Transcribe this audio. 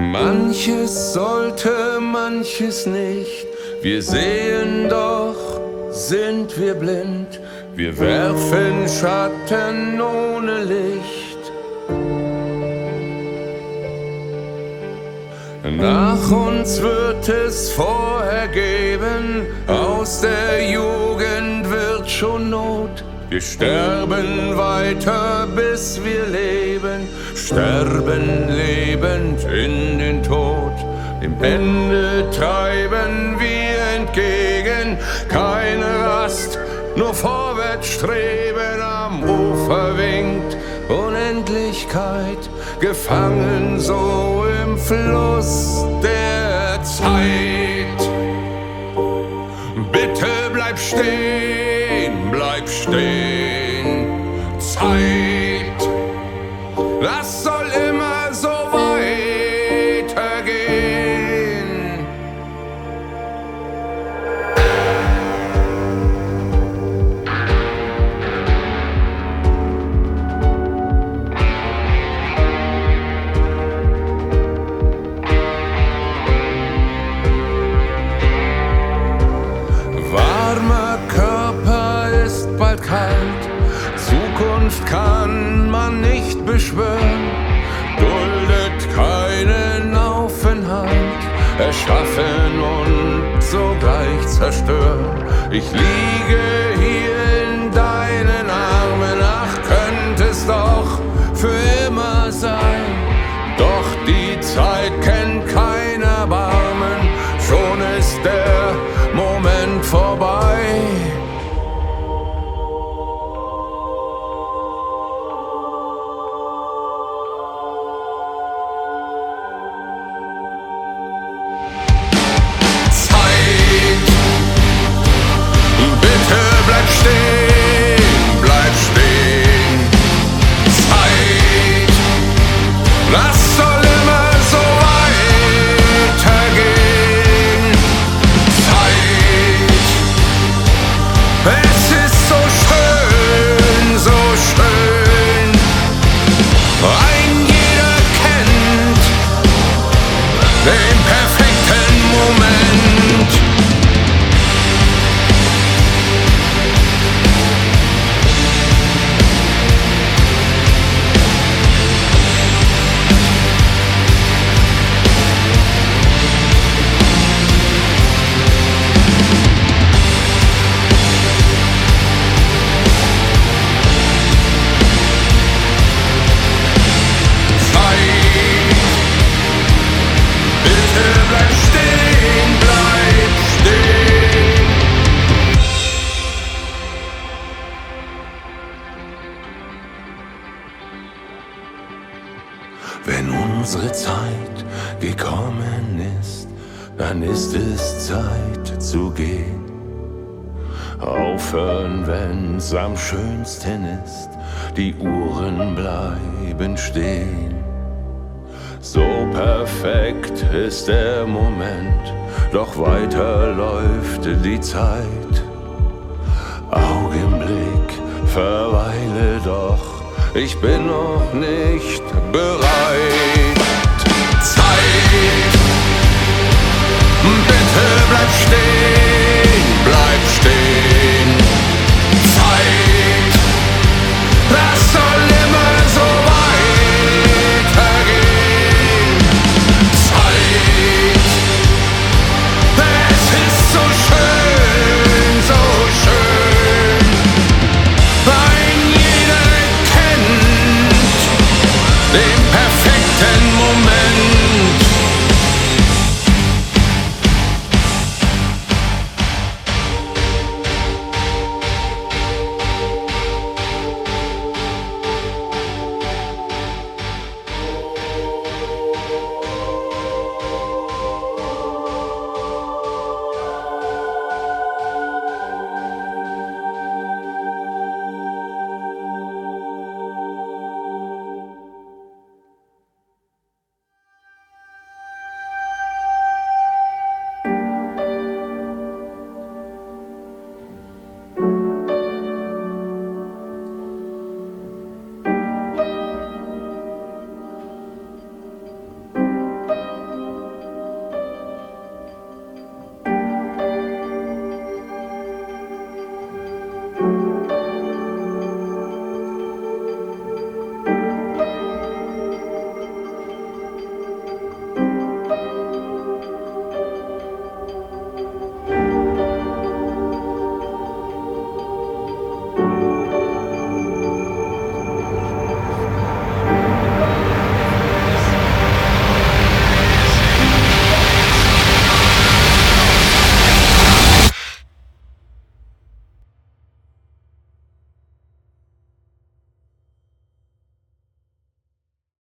Manches sollte, manches nicht. Wir sehen doch, sind wir blind. Wir werfen Schatten ohne Licht. Nach uns wird es vorher geben, aus der Jugend wird schon Not. Wir sterben weiter, bis wir leben, sterben lebend in den Tod. Dem Ende treiben wir entgegen, keine Rast, nur vorwärts streben. Am Ufer winkt Unendlichkeit, gefangen so im Fluss der Zeit. Bitte bleib stehen, bald kalt, Zukunft kann man nicht beschwören, duldet keinen Aufenthalt, erschaffen und sogleich zerstören. Ich liege hier es Wenn unsere Zeit gekommen ist, dann ist es Zeit zu gehen. Aufhören, wenn's am schönsten ist, die Uhren bleiben stehen. So perfekt ist der Moment, doch weiter läuft die Zeit. Augenblick, verweile doch, ich bin noch nicht bereit.